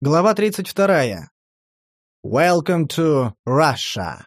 Глава 32. Welcome to Russia.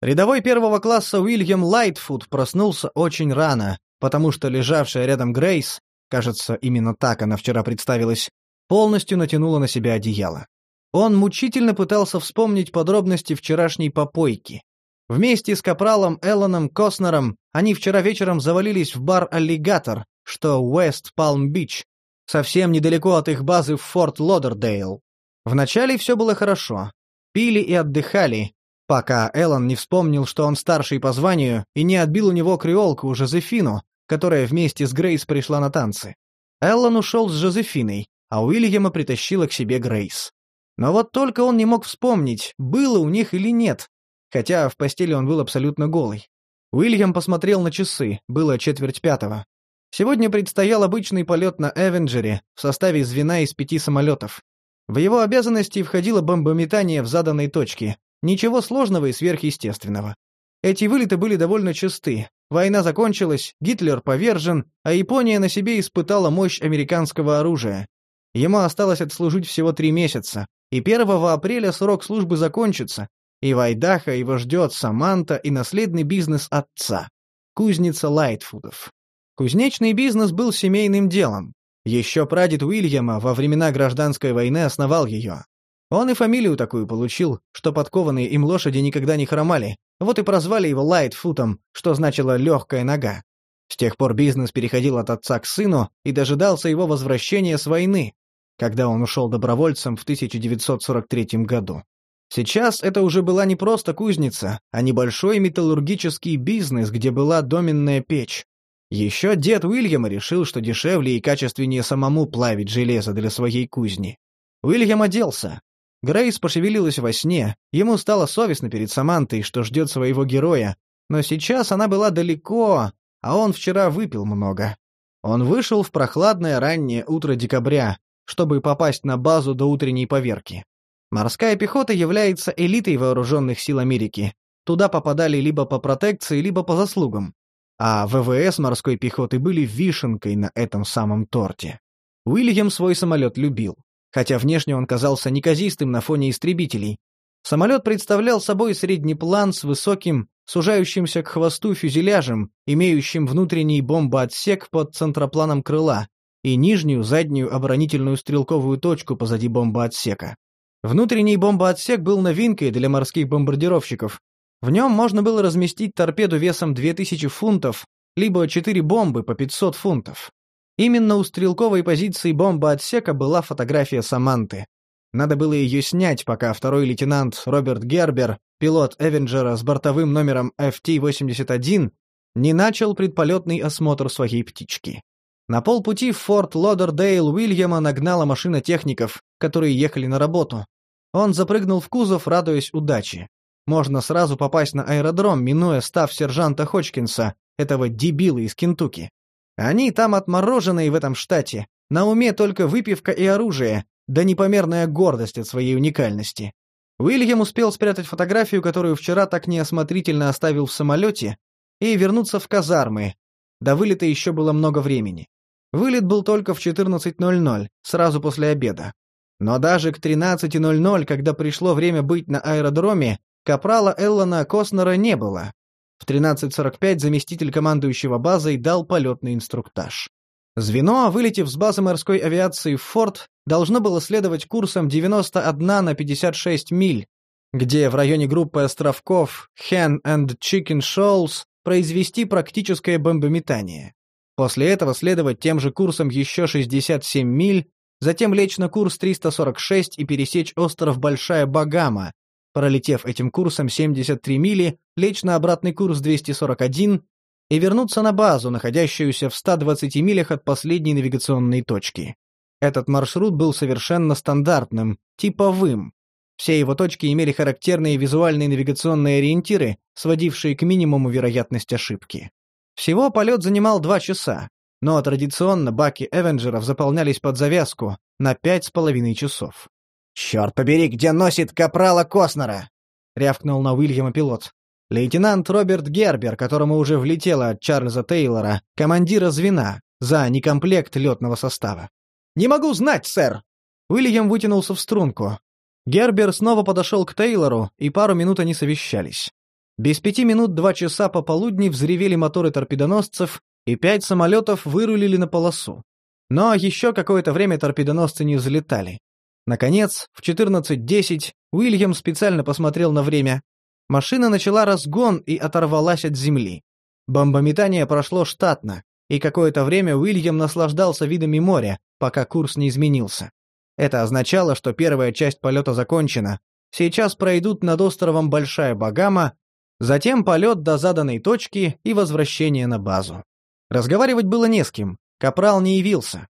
Рядовой первого класса Уильям Лайтфуд проснулся очень рано, потому что лежавшая рядом Грейс, кажется, именно так она вчера представилась, полностью натянула на себя одеяло. Он мучительно пытался вспомнить подробности вчерашней попойки. Вместе с капралом Эллоном Коснером они вчера вечером завалились в бар «Аллигатор», что Уэст Палм-Бич, совсем недалеко от их базы в Форт Лодердейл. Вначале все было хорошо. Пили и отдыхали, пока Эллен не вспомнил, что он старший по званию, и не отбил у него креолку Жозефину, которая вместе с Грейс пришла на танцы. Эллен ушел с Жозефиной, а Уильяма притащила к себе Грейс. Но вот только он не мог вспомнить, было у них или нет, хотя в постели он был абсолютно голый. Уильям посмотрел на часы, было четверть пятого. Сегодня предстоял обычный полет на Эвенджере в составе звена из пяти самолетов. В его обязанности входило бомбометание в заданной точке. Ничего сложного и сверхъестественного. Эти вылеты были довольно чисты. Война закончилась, Гитлер повержен, а Япония на себе испытала мощь американского оружия. Ему осталось отслужить всего три месяца, и 1 апреля срок службы закончится, и Вайдаха его ждет Саманта и наследный бизнес отца. Кузница Лайтфудов. Кузнечный бизнес был семейным делом. Еще прадед Уильяма во времена гражданской войны основал ее. Он и фамилию такую получил, что подкованные им лошади никогда не хромали, вот и прозвали его Лайтфутом, что значило «легкая нога». С тех пор бизнес переходил от отца к сыну и дожидался его возвращения с войны, когда он ушел добровольцем в 1943 году. Сейчас это уже была не просто кузница, а небольшой металлургический бизнес, где была доменная печь. Еще дед Уильяма решил, что дешевле и качественнее самому плавить железо для своей кузни. Уильям оделся. Грейс пошевелилась во сне, ему стало совестно перед Самантой, что ждет своего героя, но сейчас она была далеко, а он вчера выпил много. Он вышел в прохладное раннее утро декабря, чтобы попасть на базу до утренней поверки. Морская пехота является элитой вооруженных сил Америки. Туда попадали либо по протекции, либо по заслугам а ВВС морской пехоты были вишенкой на этом самом торте. Уильям свой самолет любил, хотя внешне он казался неказистым на фоне истребителей. Самолет представлял собой средний план с высоким, сужающимся к хвосту фюзеляжем, имеющим внутренний бомбоотсек под центропланом крыла и нижнюю заднюю оборонительную стрелковую точку позади бомбоотсека. Внутренний бомбоотсек был новинкой для морских бомбардировщиков, в нем можно было разместить торпеду весом 2000 фунтов, либо 4 бомбы по 500 фунтов. Именно у стрелковой позиции бомба-отсека была фотография Саманты. Надо было ее снять, пока второй лейтенант Роберт Гербер, пилот Эвенджера с бортовым номером FT-81, не начал предполетный осмотр своей птички. На полпути в форт Лодердейл Уильяма нагнала машина техников, которые ехали на работу. Он запрыгнул в кузов, радуясь удаче. Можно сразу попасть на аэродром, минуя став сержанта Хочкинса, этого дебила из Кентукки. Они там отмороженные в этом штате. На уме только выпивка и оружие, да непомерная гордость от своей уникальности. Уильям успел спрятать фотографию, которую вчера так неосмотрительно оставил в самолете, и вернуться в казармы. До вылета еще было много времени. Вылет был только в 14.00, сразу после обеда. Но даже к 13.00, когда пришло время быть на аэродроме, Капрала Эллона Коснера не было. В 13.45 заместитель командующего базой дал полетный инструктаж. Звено, вылетев с базы морской авиации в форт, должно было следовать курсом 91 на 56 миль, где в районе группы островков Hen and Chicken Shoals произвести практическое бомбометание. После этого следовать тем же курсом еще 67 миль, затем лечь на курс 346 и пересечь остров Большая Багама, пролетев этим курсом 73 мили, лечь на обратный курс 241 и вернуться на базу, находящуюся в 120 милях от последней навигационной точки. Этот маршрут был совершенно стандартным, типовым. Все его точки имели характерные визуальные навигационные ориентиры, сводившие к минимуму вероятность ошибки. Всего полет занимал два часа, но традиционно баки Эвенджеров заполнялись под завязку на пять с половиной часов. «Черт побери, где носит капрала Коснера?» — рявкнул на Уильяма пилот. Лейтенант Роберт Гербер, которому уже влетело от Чарльза Тейлора, командира звена, за некомплект летного состава. «Не могу знать, сэр!» Уильям вытянулся в струнку. Гербер снова подошел к Тейлору, и пару минут они совещались. Без пяти минут два часа пополудни взревели моторы торпедоносцев, и пять самолетов вырулили на полосу. Но еще какое-то время торпедоносцы не взлетали. Наконец, в 14.10 Уильям специально посмотрел на время. Машина начала разгон и оторвалась от земли. Бомбометание прошло штатно, и какое-то время Уильям наслаждался видами моря, пока курс не изменился. Это означало, что первая часть полета закончена. Сейчас пройдут над островом Большая Багама, затем полет до заданной точки и возвращение на базу. Разговаривать было не с кем, Капрал не явился.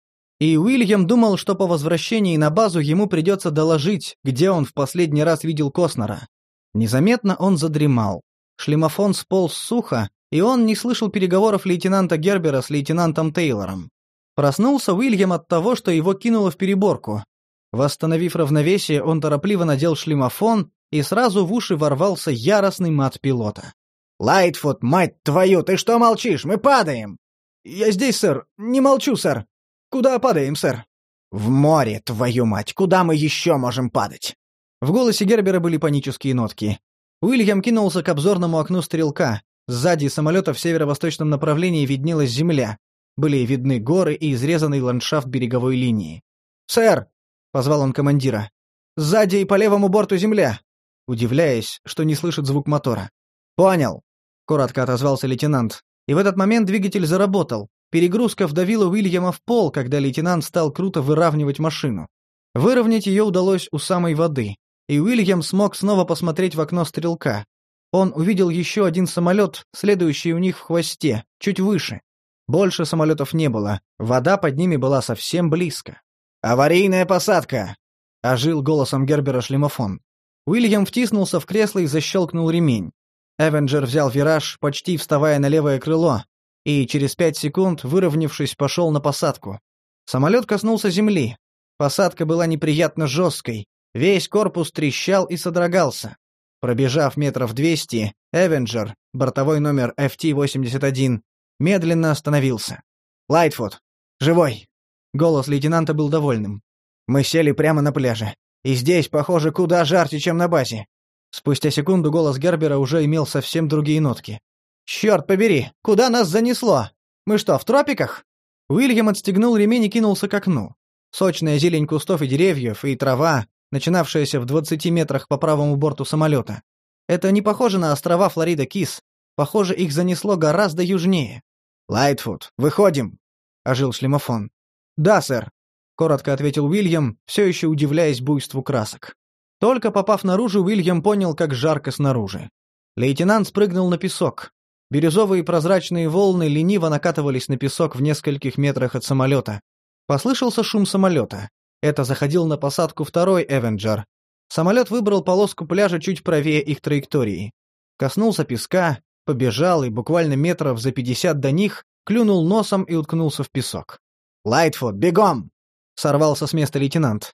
И Уильям думал, что по возвращении на базу ему придется доложить, где он в последний раз видел Коснера. Незаметно он задремал. Шлемофон сполз сухо, и он не слышал переговоров лейтенанта Гербера с лейтенантом Тейлором. Проснулся Уильям от того, что его кинуло в переборку. Восстановив равновесие, он торопливо надел шлемофон, и сразу в уши ворвался яростный мат пилота. «Лайтфуд, мать твою, ты что молчишь? Мы падаем!» «Я здесь, сэр. Не молчу, сэр. Куда падаем, сэр?» «В море, твою мать! Куда мы еще можем падать?» В голосе Гербера были панические нотки. Уильям кинулся к обзорному окну стрелка. Сзади самолета в северо-восточном направлении виднелась земля. Были видны горы и изрезанный ландшафт береговой линии. «Сэр!» — позвал он командира. «Сзади и по левому борту земля!» Удивляясь, что не слышит звук мотора. «Понял!» — коротко отозвался лейтенант. И в этот момент двигатель заработал. Перегрузка вдавила Уильяма в пол, когда лейтенант стал круто выравнивать машину. Выровнять ее удалось у самой воды, и Уильям смог снова посмотреть в окно стрелка. Он увидел еще один самолет, следующий у них в хвосте, чуть выше. Больше самолетов не было, вода под ними была совсем близко. «Аварийная посадка!» — ожил голосом Гербера шлемофон. Уильям втиснулся в кресло и защелкнул ремень. Эвенджер взял вираж, почти вставая на левое крыло, и через пять секунд, выровнявшись, пошел на посадку. Самолет коснулся земли. Посадка была неприятно жесткой. Весь корпус трещал и содрогался. Пробежав метров двести, Эвенджер, бортовой номер FT-81, медленно остановился. «Лайтфуд! Живой!» Голос лейтенанта был довольным. «Мы сели прямо на пляже. И здесь, похоже, куда жарче, чем на базе. Спустя секунду голос Гербера уже имел совсем другие нотки. «Черт побери! Куда нас занесло? Мы что, в тропиках?» Уильям отстегнул ремень и кинулся к окну. Сочная зелень кустов и деревьев, и трава, начинавшаяся в 20 метрах по правому борту самолета. Это не похоже на острова Флорида-Кис. Похоже, их занесло гораздо южнее. «Лайтфуд, выходим!» — ожил шлемофон. «Да, сэр», — коротко ответил Уильям, все еще удивляясь буйству красок. Только попав наружу, Уильям понял, как жарко снаружи. Лейтенант спрыгнул на песок. Бирюзовые прозрачные волны лениво накатывались на песок в нескольких метрах от самолета. Послышался шум самолета. Это заходил на посадку второй «Эвенджер». Самолет выбрал полоску пляжа чуть правее их траектории. Коснулся песка, побежал и буквально метров за пятьдесят до них клюнул носом и уткнулся в песок. «Лайтфуд, бегом!» — сорвался с места лейтенант.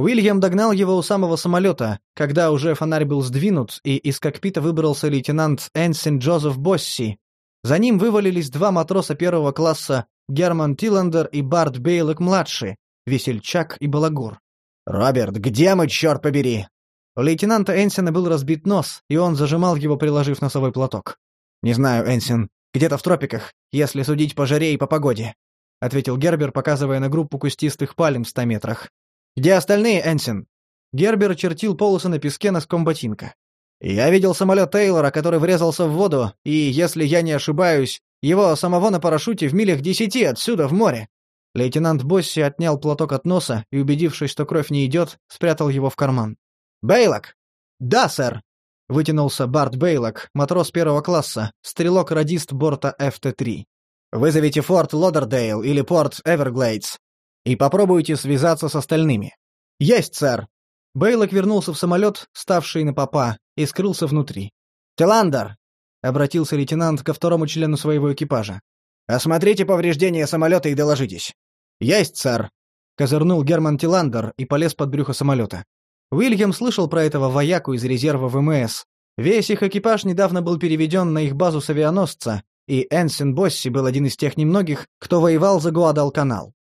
Уильям догнал его у самого самолета, когда уже фонарь был сдвинут, и из кокпита выбрался лейтенант Энсин Джозеф Босси. За ним вывалились два матроса первого класса Герман Тиллендер и Барт Бейлок-младший, Весельчак и Балагур. «Роберт, где мы, черт побери?» У лейтенанта Энсина был разбит нос, и он зажимал его, приложив носовой платок. «Не знаю, Энсин. Где-то в тропиках, если судить по жаре и по погоде», — ответил Гербер, показывая на группу кустистых пальм в ста метрах. «Где остальные, Энсин?» Гербер чертил полосы на песке носком ботинка. «Я видел самолет Тейлора, который врезался в воду, и, если я не ошибаюсь, его самого на парашюте в милях десяти отсюда, в море». Лейтенант Босси отнял платок от носа и, убедившись, что кровь не идет, спрятал его в карман. «Бейлок!» «Да, сэр!» — вытянулся Барт Бейлок, матрос первого класса, стрелок-радист борта ФТ-3. «Вызовите форт Лодердейл или порт Эверглейдс и попробуйте связаться с остальными». «Есть, сэр!» Бейлок вернулся в самолет, ставший на попа, и скрылся внутри. «Теландер!» — обратился лейтенант ко второму члену своего экипажа. «Осмотрите повреждения самолета и доложитесь». «Есть, сэр!» — козырнул Герман Тиландер и полез под брюхо самолета. Уильям слышал про этого вояку из резерва ВМС. Весь их экипаж недавно был переведен на их базу с авианосца, и Энсин Босси был один из тех немногих, кто воевал за Гуадалканал.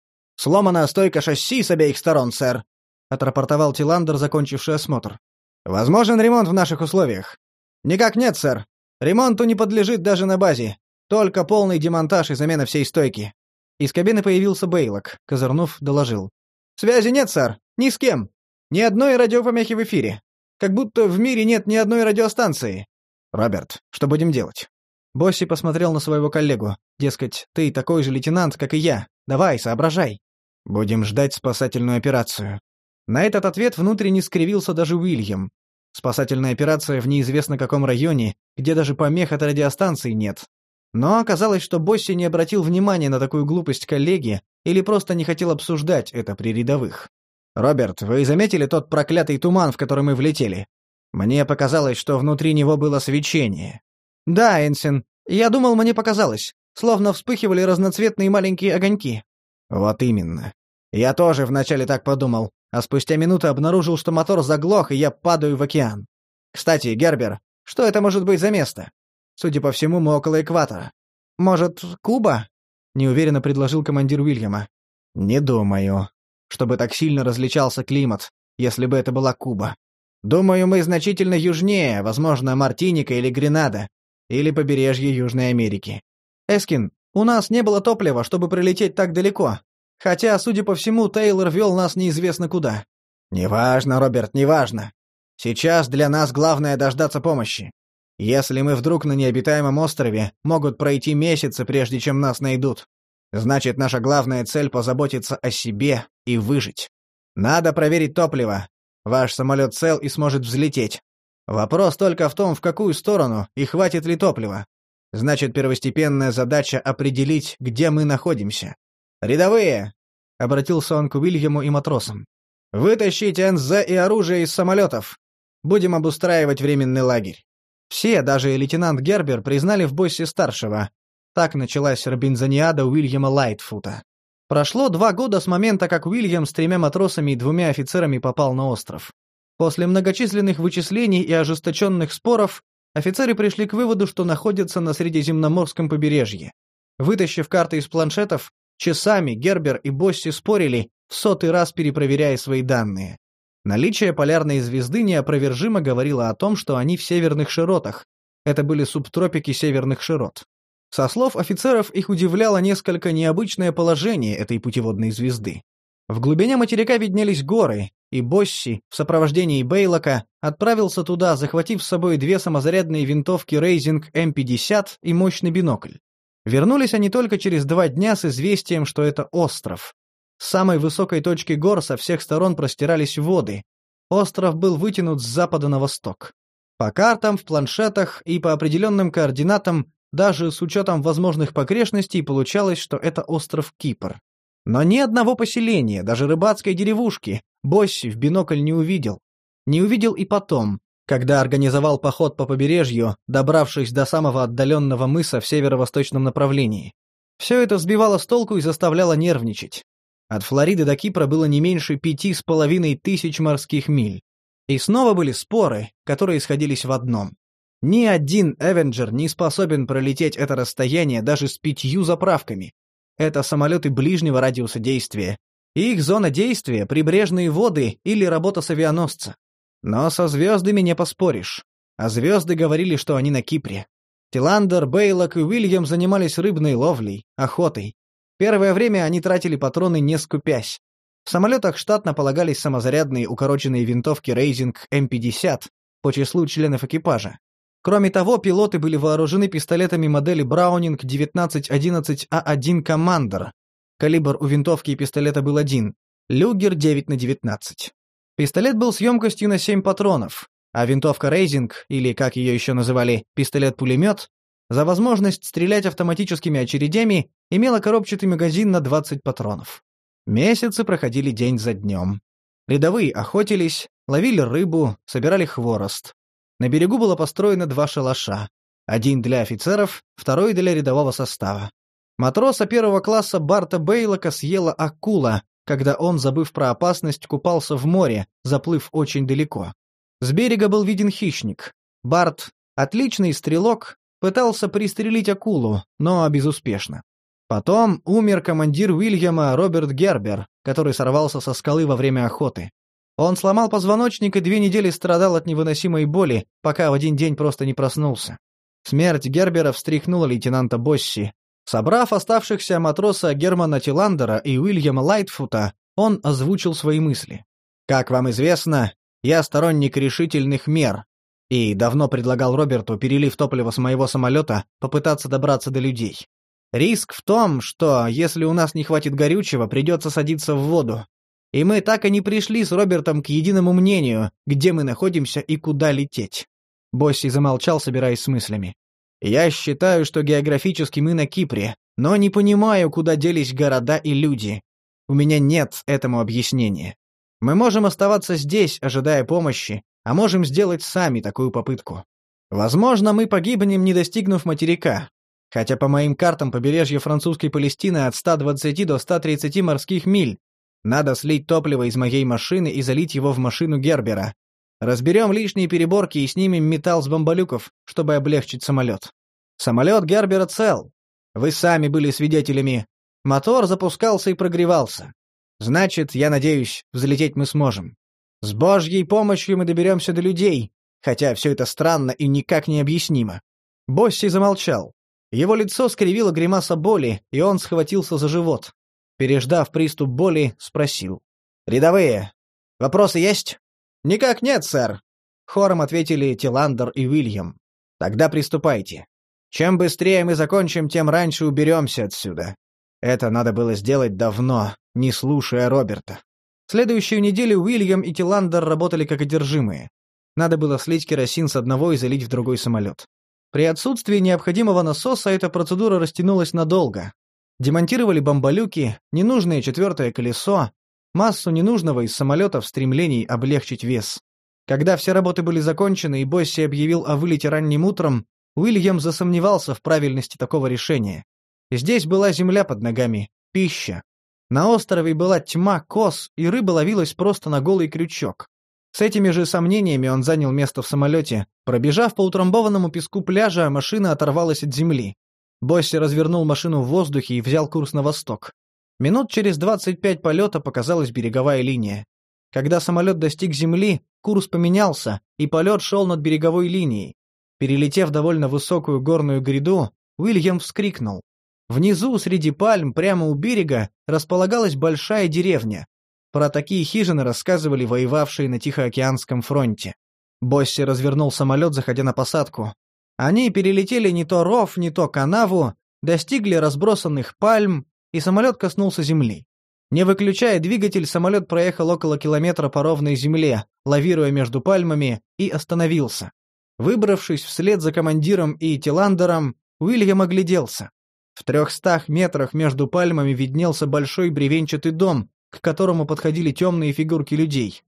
«Сломана стойка шасси с обеих сторон, сэр», — отрапортовал Тиландер, закончивший осмотр. «Возможен ремонт в наших условиях?» «Никак нет, сэр. Ремонту не подлежит даже на базе. Только полный демонтаж и замена всей стойки». Из кабины появился Бейлок. Козырнув доложил. «Связи нет, сэр. Ни с кем. Ни одной радиопомехи в эфире. Как будто в мире нет ни одной радиостанции. Роберт, что будем делать? Босси посмотрел на своего коллегу. Дескать, ты такой же лейтенант, как и я. Давай, соображай. Будем ждать спасательную операцию. На этот ответ внутренне скривился даже Уильям. Спасательная операция в неизвестно каком районе, где даже помех от радиостанции нет. Но оказалось, что Босси не обратил внимания на такую глупость коллеги или просто не хотел обсуждать это при рядовых. «Роберт, вы заметили тот проклятый туман, в который мы влетели? Мне показалось, что внутри него было свечение». «Да, Энсин, я думал, мне показалось. Словно вспыхивали разноцветные маленькие огоньки». «Вот именно. Я тоже вначале так подумал, а спустя минуту обнаружил, что мотор заглох, и я падаю в океан. Кстати, Гербер, что это может быть за место? Судя по всему, мы около экватора. Может, Куба?» — неуверенно предложил командир Уильяма. «Не думаю чтобы так сильно различался климат, если бы это была Куба. Думаю, мы значительно южнее, возможно, Мартиника или Гренада, или побережье Южной Америки. Эскин, у нас не было топлива, чтобы прилететь так далеко. Хотя, судя по всему, Тейлор вел нас неизвестно куда. Неважно, Роберт, неважно. Сейчас для нас главное дождаться помощи. Если мы вдруг на необитаемом острове, могут пройти месяцы, прежде чем нас найдут. Значит, наша главная цель — позаботиться о себе и выжить. Надо проверить топливо. Ваш самолет цел и сможет взлететь. Вопрос только в том, в какую сторону и хватит ли топлива. Значит, первостепенная задача — определить, где мы находимся. «Рядовые!» — обратился он к Уильяму и матросам. «Вытащите НЗ и оружие из самолетов. Будем обустраивать временный лагерь». Все, даже лейтенант Гербер, признали в боссе старшего, так началась Робинзониада Уильяма Лайтфута. Прошло два года с момента, как Уильям с тремя матросами и двумя офицерами попал на остров. После многочисленных вычислений и ожесточенных споров офицеры пришли к выводу, что находятся на Средиземноморском побережье. Вытащив карты из планшетов, часами Гербер и Босси спорили, в сотый раз перепроверяя свои данные. Наличие полярной звезды неопровержимо говорило о том, что они в северных широтах. Это были субтропики северных широт. Со слов офицеров их удивляло несколько необычное положение этой путеводной звезды. В глубине материка виднелись горы, и Босси в сопровождении Бейлока отправился туда, захватив с собой две самозарядные винтовки Рейзинг М-50 и мощный бинокль. Вернулись они только через два дня с известием, что это остров. С самой высокой точки гор со всех сторон простирались воды. Остров был вытянут с запада на восток. По картам, в планшетах и по определенным координатам даже с учетом возможных погрешностей получалось, что это остров Кипр. Но ни одного поселения, даже рыбацкой деревушки, Босси в бинокль не увидел. Не увидел и потом, когда организовал поход по побережью, добравшись до самого отдаленного мыса в северо-восточном направлении. Все это сбивало с толку и заставляло нервничать. От Флориды до Кипра было не меньше пяти с половиной тысяч морских миль. И снова были споры, которые сходились в одном. Ни один Эвенджер не способен пролететь это расстояние даже с пятью заправками. Это самолеты ближнего радиуса действия. их зона действия — прибрежные воды или работа с авианосца. Но со звездами не поспоришь. А звезды говорили, что они на Кипре. Тиландер, Бейлок и Уильям занимались рыбной ловлей, охотой. Первое время они тратили патроны не скупясь. В самолетах штатно полагались самозарядные укороченные винтовки Рейзинг М-50 по числу членов экипажа. Кроме того, пилоты были вооружены пистолетами модели Браунинг 1911А1 Commander. Калибр у винтовки и пистолета был один. Люгер 9 на 19. Пистолет был с емкостью на 7 патронов, а винтовка Рейзинг, или, как ее еще называли, пистолет-пулемет, за возможность стрелять автоматическими очередями, имела коробчатый магазин на 20 патронов. Месяцы проходили день за днем. Рядовые охотились, ловили рыбу, собирали хворост. На берегу было построено два шалаша. Один для офицеров, второй для рядового состава. Матроса первого класса Барта Бейлока съела акула, когда он, забыв про опасность, купался в море, заплыв очень далеко. С берега был виден хищник. Барт, отличный стрелок, пытался пристрелить акулу, но безуспешно. Потом умер командир Уильяма Роберт Гербер, который сорвался со скалы во время охоты. Он сломал позвоночник и две недели страдал от невыносимой боли, пока в один день просто не проснулся. Смерть Гербера встряхнула лейтенанта Босси. Собрав оставшихся матроса Германа Тиландера и Уильяма Лайтфута, он озвучил свои мысли. «Как вам известно, я сторонник решительных мер, и давно предлагал Роберту, перелив топливо с моего самолета, попытаться добраться до людей. Риск в том, что, если у нас не хватит горючего, придется садиться в воду. И мы так и не пришли с Робертом к единому мнению, где мы находимся и куда лететь. Босси замолчал, собираясь с мыслями. «Я считаю, что географически мы на Кипре, но не понимаю, куда делись города и люди. У меня нет этому объяснения. Мы можем оставаться здесь, ожидая помощи, а можем сделать сами такую попытку. Возможно, мы погибнем, не достигнув материка. Хотя по моим картам побережье французской Палестины от 120 до 130 морских миль. Надо слить топливо из моей машины и залить его в машину Гербера. Разберем лишние переборки и снимем металл с бомболюков, чтобы облегчить самолет. Самолет Гербера цел. Вы сами были свидетелями. Мотор запускался и прогревался. Значит, я надеюсь, взлететь мы сможем. С Божьей помощью мы доберемся до людей, хотя все это странно и никак не объяснимо». Босси замолчал. Его лицо скривило гримаса боли, и он схватился за живот. Переждав приступ боли, спросил. «Рядовые, вопросы есть?» «Никак нет, сэр», — хором ответили Тиландер и Уильям. «Тогда приступайте. Чем быстрее мы закончим, тем раньше уберемся отсюда. Это надо было сделать давно, не слушая Роберта». Следующую неделю Уильям и Тиландер работали как одержимые. Надо было слить керосин с одного и залить в другой самолет. При отсутствии необходимого насоса эта процедура растянулась надолго. Демонтировали бомболюки, ненужное четвертое колесо, массу ненужного из самолета в стремлении облегчить вес. Когда все работы были закончены и Босси объявил о вылете ранним утром, Уильям засомневался в правильности такого решения. Здесь была земля под ногами, пища, на острове была тьма коз, и рыба ловилась просто на голый крючок. С этими же сомнениями он занял место в самолете. Пробежав по утрамбованному песку пляжа, машина оторвалась от земли. Босси развернул машину в воздухе и взял курс на восток. Минут через 25 полета показалась береговая линия. Когда самолет достиг земли, курс поменялся, и полет шел над береговой линией. Перелетев довольно высокую горную гряду, Уильям вскрикнул. Внизу, среди пальм, прямо у берега, располагалась большая деревня. Про такие хижины рассказывали воевавшие на Тихоокеанском фронте. Босси развернул самолет, заходя на посадку. Они перелетели не то ров, не то канаву, достигли разбросанных пальм, и самолет коснулся земли. Не выключая двигатель, самолет проехал около километра по ровной земле, лавируя между пальмами, и остановился. Выбравшись вслед за командиром и Тиландером, Уильям огляделся. В трехстах метрах между пальмами виднелся большой бревенчатый дом, к которому подходили темные фигурки людей.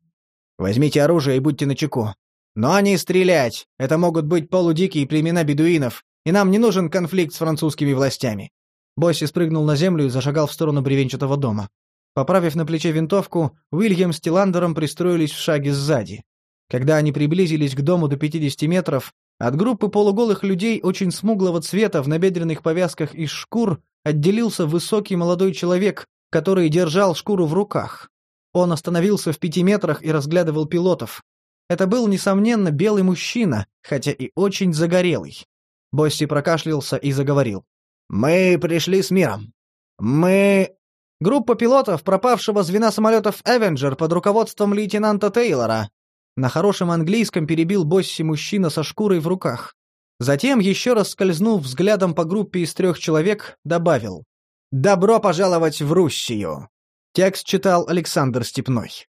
«Возьмите оружие и будьте начеку. Но не стрелять! Это могут быть полудикие племена бедуинов, и нам не нужен конфликт с французскими властями». Босси спрыгнул на землю и зашагал в сторону бревенчатого дома. Поправив на плече винтовку, Уильям с Тиландером пристроились в шаге сзади. Когда они приблизились к дому до 50 метров, от группы полуголых людей очень смуглого цвета в набедренных повязках из шкур отделился высокий молодой человек, который держал шкуру в руках. Он остановился в пяти метрах и разглядывал пилотов. Это был, несомненно, белый мужчина, хотя и очень загорелый. Босси прокашлялся и заговорил. «Мы пришли с миром. Мы...» Группа пилотов пропавшего звена самолетов «Эвенджер» под руководством лейтенанта Тейлора на хорошем английском перебил Босси мужчина со шкурой в руках. Затем, еще раз скользнув взглядом по группе из трех человек, добавил «Добро пожаловать в Руссию!» Текст читал Александр Степной.